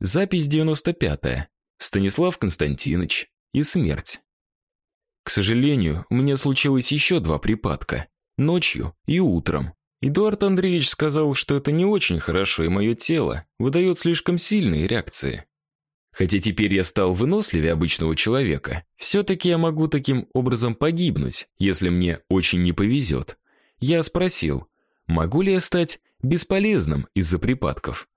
Запись 95-я. Станислав Константинович и смерть. К сожалению, у меня случилось еще два припадка ночью и утром. Эдуард Андреевич сказал, что это не очень хорошо, и мое тело выдает слишком сильные реакции. Хотя теперь я стал выносливее обычного человека, все-таки я могу таким образом погибнуть, если мне очень не повезет. Я спросил, могу ли я стать бесполезным из-за припадков?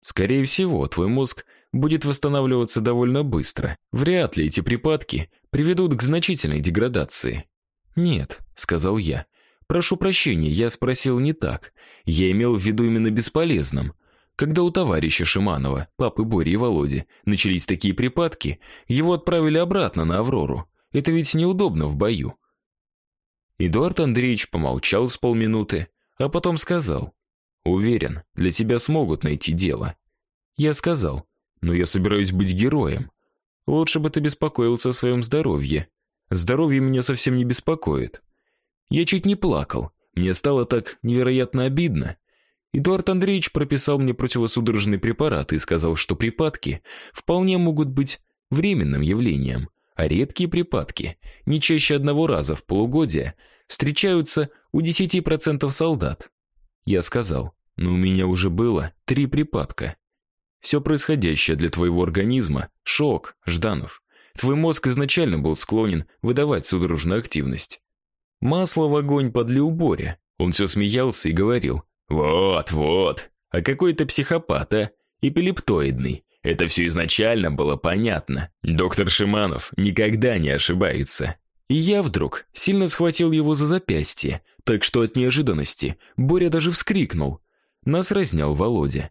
Скорее всего, твой мозг будет восстанавливаться довольно быстро. Вряд ли эти припадки приведут к значительной деградации. Нет, сказал я. Прошу прощения, я спросил не так. Я имел в виду именно бесполезным. Когда у товарища Шиманова, папы Бори и Володи, начались такие припадки, его отправили обратно на Аврору. Это ведь неудобно в бою. Эдуард Андреевич помолчал с полминуты, а потом сказал: "Уверен, для тебя смогут найти дело". Я сказал: "Но я собираюсь быть героем. Лучше бы ты беспокоился о своем здоровье. Здоровье меня совсем не беспокоит". Я чуть не плакал. Мне стало так невероятно обидно. Эдуард Андреевич прописал мне противосудорожные препараты и сказал, что припадки вполне могут быть временным явлением, а редкие припадки, не чаще одного раза в полугодие, встречаются у 10% солдат. Я сказал: "Но у меня уже было три припадка. Все происходящее для твоего организма шок, Жданов. Твой мозг изначально был склонен выдавать судорожную активность. Масло в огонь подлил Боря. Он все смеялся и говорил: вот, вот. А какой ты психопат, а? Эпилептоидный. Это все изначально было понятно. Доктор Шиманов никогда не ошибается. И я вдруг сильно схватил его за запястье, так что от неожиданности Боря даже вскрикнул. Нас разнял Володя.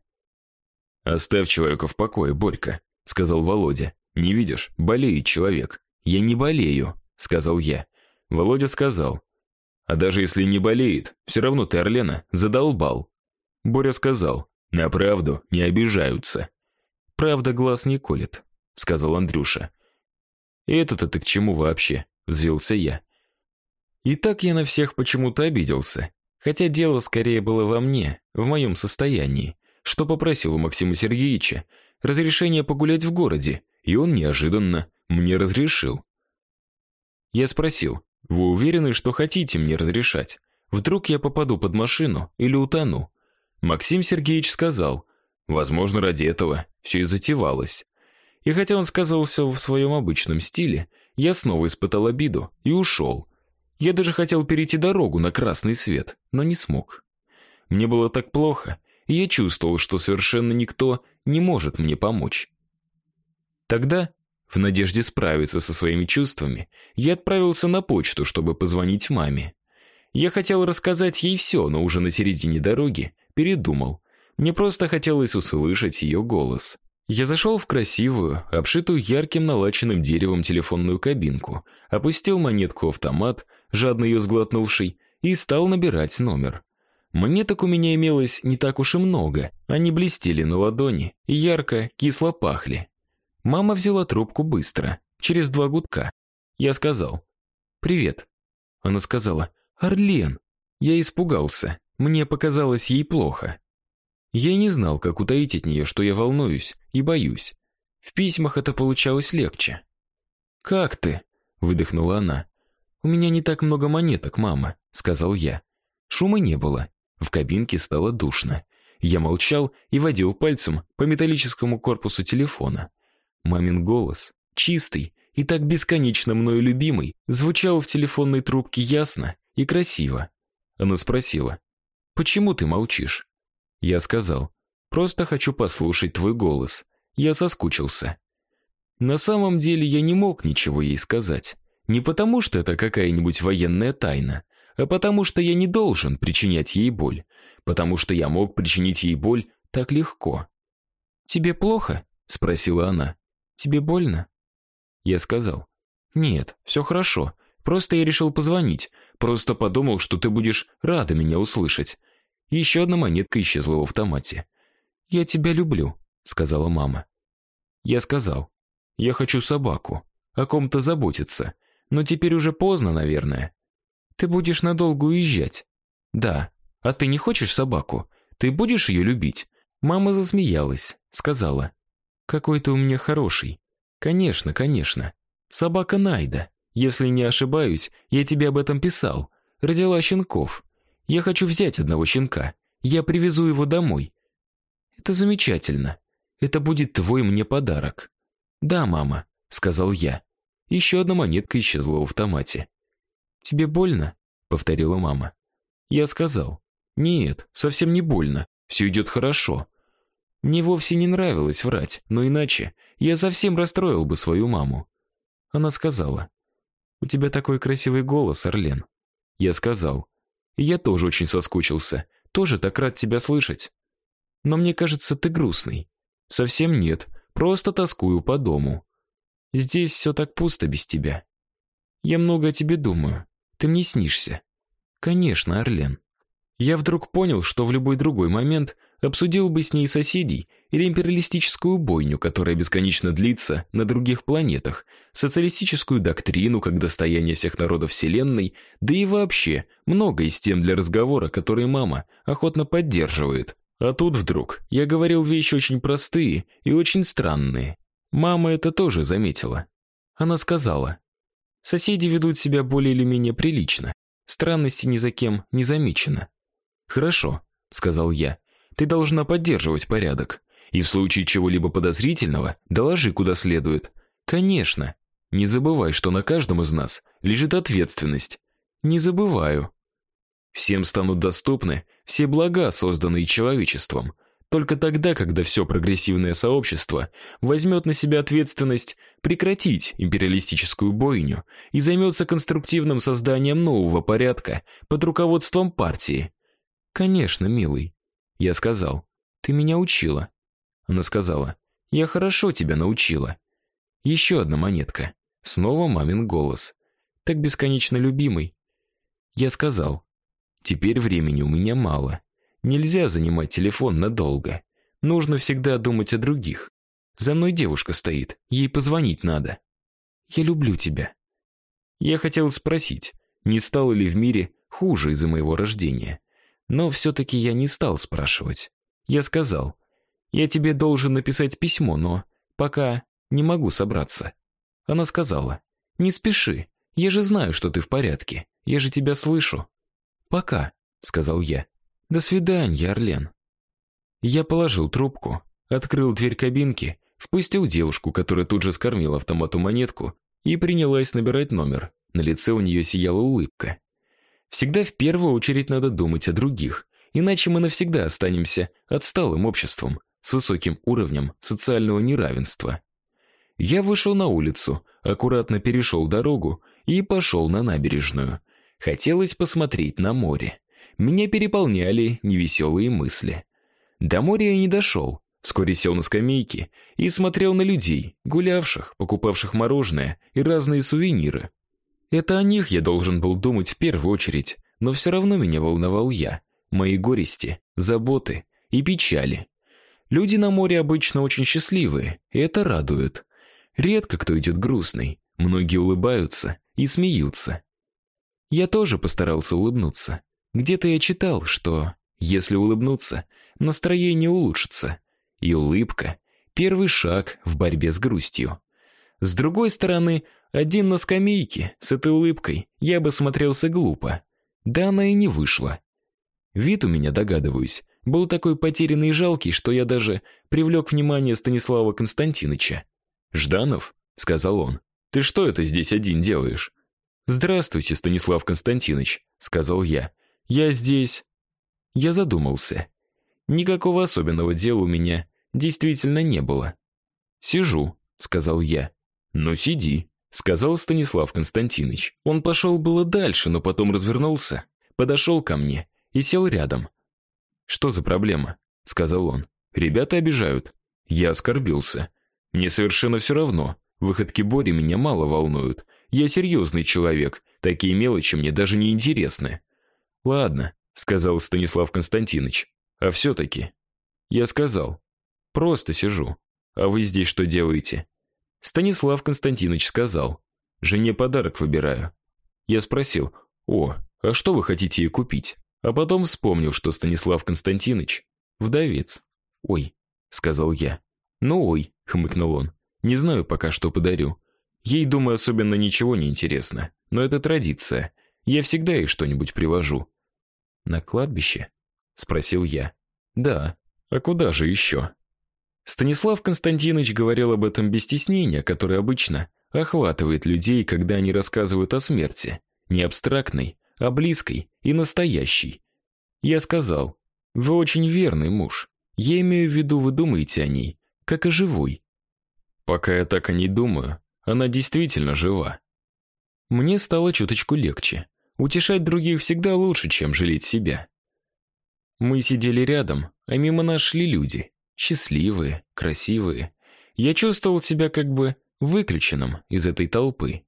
Оставь человека в покое, Борька, сказал Володя. Не видишь, болеет человек. Я не болею, сказал я. Володя сказал: а даже если не болеет, все равно ты Орлена задолбал. Боря сказал: "На правду не обижаются". Правда глаз не колет, сказал Андрюша. Это-то ты к чему вообще? взвился я. И так я на всех почему-то обиделся, хотя дело скорее было во мне, в моем состоянии, что попросил у Максима Сергеевича разрешения погулять в городе, и он неожиданно мне разрешил. Я спросил: вы уверены, что хотите мне разрешать? Вдруг я попаду под машину или утону? Максим Сергеевич сказал: "Возможно, ради этого все и затевалось". И хотя он сказал все в своем обычном стиле, я снова испытал обиду и ушел. Я даже хотел перейти дорогу на красный свет, но не смог. Мне было так плохо, и я чувствовал, что совершенно никто не может мне помочь. Тогда в надежде справиться со своими чувствами, я отправился на почту, чтобы позвонить маме. Я хотел рассказать ей все, но уже на середине дороги передумал. Мне просто хотелось услышать ее голос. Я зашел в красивую, обшитую ярким налаченным деревом телефонную кабинку, опустил монетку в автомат, жадно ее сглотнувший, и стал набирать номер. Монеток у меня имелось не так уж и много. Они блестели на ладони ярко, кисло пахли. Мама взяла трубку быстро, через два гудка. Я сказал: "Привет". Она сказала: "Орлен". Я испугался. Мне показалось ей плохо. Я не знал, как утаить от нее, что я волнуюсь и боюсь. В письмах это получалось легче. "Как ты?" выдохнула она. "У меня не так много монеток, мама", сказал я. Шума не было. В кабинке стало душно. Я молчал и водил пальцем по металлическому корпусу телефона. Мамин голос, чистый и так бесконечно мною любимый, звучал в телефонной трубке ясно и красиво. Она спросила: "Почему ты молчишь?" Я сказал: "Просто хочу послушать твой голос. Я соскучился". На самом деле я не мог ничего ей сказать, не потому, что это какая-нибудь военная тайна, а потому что я не должен причинять ей боль, потому что я мог причинить ей боль так легко. "Тебе плохо?" спросила она. Тебе больно? Я сказал: "Нет, все хорошо. Просто я решил позвонить. Просто подумал, что ты будешь рада меня услышать". Еще одна монетка исчезла в автомате. "Я тебя люблю", сказала мама. Я сказал: "Я хочу собаку, о ком-то заботиться, но теперь уже поздно, наверное. Ты будешь надолго уезжать". "Да. А ты не хочешь собаку? Ты будешь ее любить?" Мама засмеялась, сказала: Какой ты у меня хороший. Конечно, конечно. Собака Найда. Если не ошибаюсь, я тебе об этом писал. Родила щенков. Я хочу взять одного щенка. Я привезу его домой. Это замечательно. Это будет твой мне подарок. Да, мама, сказал я. Еще одна монетка исчезла в автомате. Тебе больно? повторила мама. Я сказал: "Нет, совсем не больно. Все идет хорошо". Мне вовсе не нравилось врать, но иначе я совсем расстроил бы свою маму. Она сказала: "У тебя такой красивый голос, Орлен". Я сказал: "Я тоже очень соскучился, тоже так рад тебя слышать. Но мне кажется, ты грустный". Совсем нет, просто тоскую по дому. Здесь все так пусто без тебя. Я много о тебе думаю. Ты мне снишься. Конечно, Орлен. Я вдруг понял, что в любой другой момент обсудил бы с ней соседей или империалистическую бойню, которая бесконечно длится на других планетах, социалистическую доктрину как достояние всех народов вселенной, да и вообще много из тем для разговора, которые мама охотно поддерживает. А тут вдруг я говорил вещи очень простые и очень странные. Мама это тоже заметила. Она сказала: "Соседи ведут себя более или менее прилично. Странности ни за кем не замечено". "Хорошо", сказал я. "Ты должна поддерживать порядок. И в случае чего-либо подозрительного доложи куда следует. Конечно. Не забывай, что на каждом из нас лежит ответственность. Не забываю. Всем станут доступны все блага, созданные человечеством, только тогда, когда все прогрессивное сообщество возьмет на себя ответственность прекратить империалистическую бойню и займется конструктивным созданием нового порядка под руководством партии. Конечно, милый, я сказал. Ты меня учила. Она сказала: "Я хорошо тебя научила". Еще одна монетка. Снова мамин голос. Так бесконечно любимый. Я сказал: "Теперь времени у меня мало. Нельзя занимать телефон надолго. Нужно всегда думать о других. За мной девушка стоит, ей позвонить надо. Я люблю тебя. Я хотел спросить, не стало ли в мире хуже из-за моего рождения, но все таки я не стал спрашивать. Я сказал: "Я тебе должен написать письмо, но пока не могу собраться". Она сказала: "Не спеши. Я же знаю, что ты в порядке. Я же тебя слышу". "Пока", сказал я. До свидания, Орлен. Я положил трубку, открыл дверь кабинки, впустил девушку, которая тут же скормила автомату монетку и принялась набирать номер. На лице у нее сияла улыбка. Всегда в первую очередь надо думать о других, иначе мы навсегда останемся отсталым обществом с высоким уровнем социального неравенства. Я вышел на улицу, аккуратно перешел дорогу и пошел на набережную. Хотелось посмотреть на море. Меня переполняли невеселые мысли. До моря я не дошел. Вскоре сел на скамейке и смотрел на людей, гулявших, покупавших мороженое и разные сувениры. Это о них я должен был думать в первую очередь, но все равно меня волновал я, мои горести, заботы и печали. Люди на море обычно очень счастливые, и это радует. Редко кто идет грустный, многие улыбаются и смеются. Я тоже постарался улыбнуться. Где-то я читал, что если улыбнуться, настроение улучшится, и улыбка первый шаг в борьбе с грустью. С другой стороны, один на скамейке с этой улыбкой я бы смотрелся глупо. Да она и не вышла. Вид у меня, догадываюсь, был такой потерянный и жалкий, что я даже привлек внимание Станислава Константиновича. "Жданов", сказал он. "Ты что это здесь один делаешь?" "Здравствуйте, Станислав Константинович", сказал я. Я здесь. Я задумался. Никакого особенного дела у меня действительно не было. Сижу, сказал я. Ну сиди, сказал Станислав Константинович. Он пошел было дальше, но потом развернулся, подошел ко мне и сел рядом. Что за проблема? сказал он. Ребята обижают. Я оскорбился. Мне совершенно все равно. Выходки Бори меня мало волнуют. Я серьезный человек. Такие мелочи мне даже не интересны. Ладно, сказал Станислав Константинович. А все таки Я сказал. Просто сижу. А вы здесь что делаете? Станислав Константинович сказал: "Жене подарок выбираю". Я спросил: "О, а что вы хотите ей купить?" А потом вспомнил, что Станислав Константинович вдовец. "Ой", сказал я. "Ну ой", хмыкнул он. Не знаю пока, что подарю. Ей, думаю, особенно ничего не интересно, но это традиция. Я всегда ей что-нибудь привожу. На кладбище? спросил я. Да. А куда же еще?» Станислав Константинович говорил об этом без стеснения, которое обычно охватывает людей, когда они рассказывают о смерти, не абстрактной, а близкой и настоящей. Я сказал: "Вы очень верный муж. Я имею в виду, вы думаете о ней, как о живой". Пока я так о ней думаю, она действительно жива. Мне стало чуточку легче. Утешать других всегда лучше, чем жалеть себя. Мы сидели рядом, а мимо нас шли люди, счастливые, красивые. Я чувствовал себя как бы выключенным из этой толпы.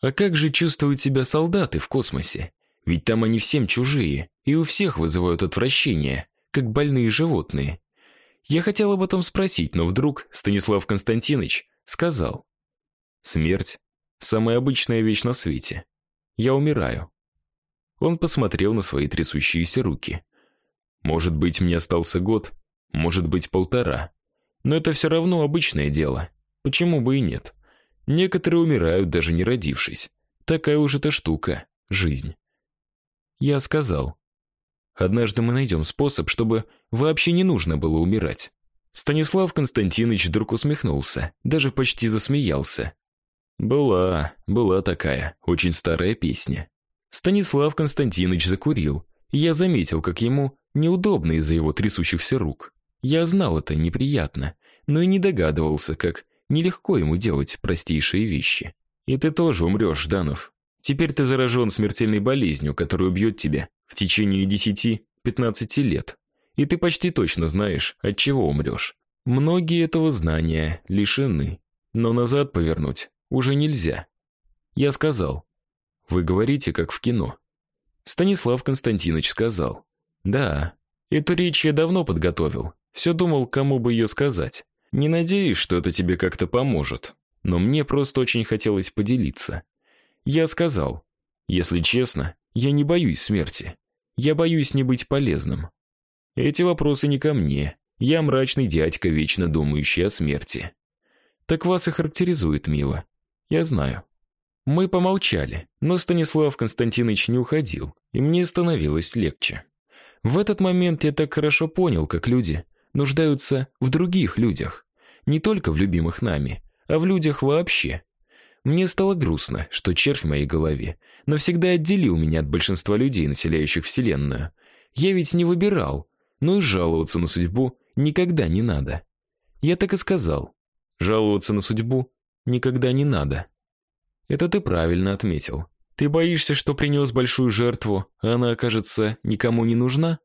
А как же чувствуют себя солдаты в космосе? Ведь там они всем чужие, и у всех вызывают отвращение, как больные животные. Я хотел об этом спросить, но вдруг Станислав Константинович сказал: "Смерть самая обычная вещь на свете. Я умираю". Он посмотрел на свои трясущиеся руки. Может быть, мне остался год, может быть, полтора. Но это все равно обычное дело. Почему бы и нет? Некоторые умирают даже не родившись. Такая уж эта штука жизнь. Я сказал: "Однажды мы найдем способ, чтобы вообще не нужно было умирать". Станислав Константинович вдруг усмехнулся, даже почти засмеялся. Была, была такая, очень старая песня. Станислав Константинович закурил, я заметил, как ему неудобно из-за его трясущихся рук. Я знал это неприятно, но и не догадывался, как нелегко ему делать простейшие вещи. И ты тоже умрешь, Жданов. Теперь ты заражен смертельной болезнью, которая убьет тебя в течение 10-15 лет. И ты почти точно знаешь, от чего умрешь. Многие этого знания лишены, но назад повернуть уже нельзя. Я сказал: "Вы говорите как в кино". Станислав Константинович сказал: "Да, эту речь я давно подготовил. Все думал, кому бы ее сказать. Не надеюсь, что это тебе как-то поможет, но мне просто очень хотелось поделиться". Я сказал: "Если честно, я не боюсь смерти. Я боюсь не быть полезным. Эти вопросы не ко мне. Я мрачный дядька, вечно думающий о смерти. Так вас и характеризует мило. Я знаю. Мы помолчали, но Станислав Константинович не уходил, и мне становилось легче. В этот момент я так хорошо понял, как люди нуждаются в других людях, не только в любимых нами, а в людях вообще. Мне стало грустно, что червь в моей голове навсегда отделил меня от большинства людей, населяющих вселенную. Я ведь не выбирал, но и жаловаться на судьбу никогда не надо. Я так и сказал. Жаловаться на судьбу никогда не надо. Это ты правильно отметил. Ты боишься, что принес большую жертву, а она окажется никому не нужна?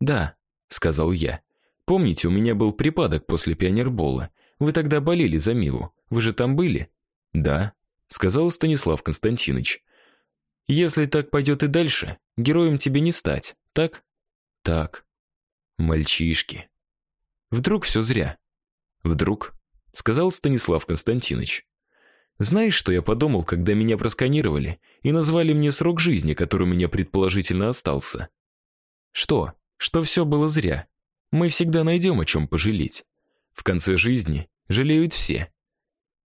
Да, сказал я. Помните, у меня был припадок после пионербола. Вы тогда болели за Милу. Вы же там были? Да, сказал Станислав Константинович. Если так пойдет и дальше, героем тебе не стать. Так? Так. Мальчишки. Вдруг все зря. Вдруг, сказал Станислав Константинович. Знаешь, что я подумал, когда меня просканировали и назвали мне срок жизни, который у меня предположительно остался? Что? Что все было зря. Мы всегда найдем о чем пожалеть. В конце жизни жалеют все.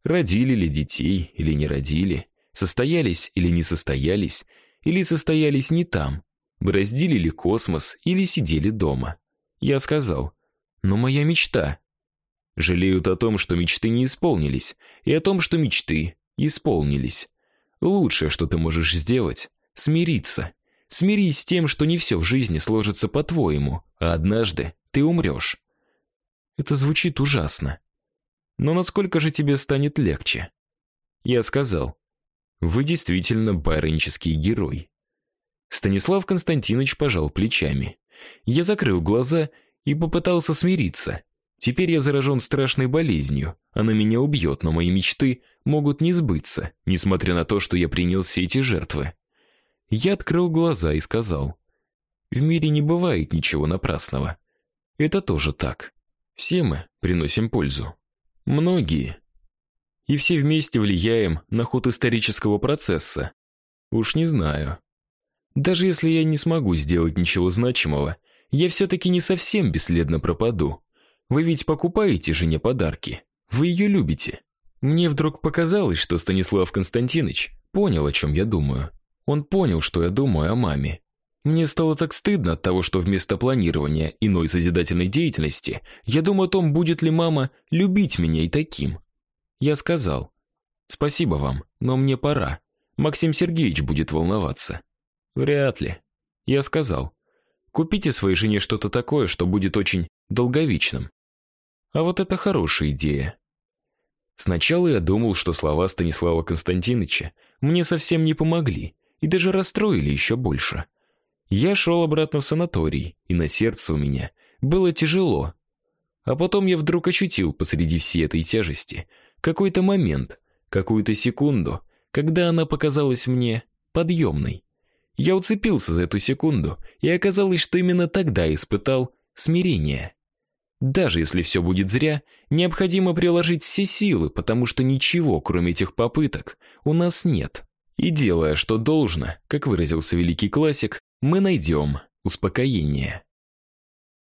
Родили ли детей или не родили, состоялись или не состоялись, или состоялись не там, бороздили ли космос или сидели дома. Я сказал: "Но моя мечта Жалеют о том, что мечты не исполнились, и о том, что мечты исполнились. Лучшее, что ты можешь сделать смириться. Смирись с тем, что не все в жизни сложится по-твоему, а однажды ты умрешь. Это звучит ужасно. Но насколько же тебе станет легче? Я сказал: "Вы действительно байронический герой". Станислав Константинович пожал плечами. Я закрыл глаза и попытался смириться. Теперь я заражен страшной болезнью. Она меня убьет, но мои мечты могут не сбыться, несмотря на то, что я принял все эти жертвы. Я открыл глаза и сказал: "В мире не бывает ничего напрасного. Это тоже так. Все мы приносим пользу. Многие. И все вместе влияем на ход исторического процесса. Уж не знаю. Даже если я не смогу сделать ничего значимого, я все таки не совсем бесследно пропаду. Вы ведь покупаете жене подарки. Вы ее любите. Мне вдруг показалось, что Станислав Константинович понял, о чем я думаю. Он понял, что я думаю о маме. Мне стало так стыдно от того, что вместо планирования иной созидательной деятельности я думаю о том, будет ли мама любить меня и таким. Я сказал: "Спасибо вам, но мне пора. Максим Сергеевич будет волноваться". Вряд ли. Я сказал: "Купите своей жене что-то такое, что будет очень долговечным". А вот это хорошая идея. Сначала я думал, что слова Станислава Константиновича мне совсем не помогли и даже расстроили еще больше. Я шел обратно в санаторий, и на сердце у меня было тяжело. А потом я вдруг ощутил посреди всей этой тяжести какой-то момент, какую-то секунду, когда она показалась мне подъемной. Я уцепился за эту секунду, и оказалось, что именно тогда испытал смирение. Даже если все будет зря, необходимо приложить все силы, потому что ничего, кроме этих попыток, у нас нет. И делая, что должно, как выразился великий классик, мы найдем успокоение.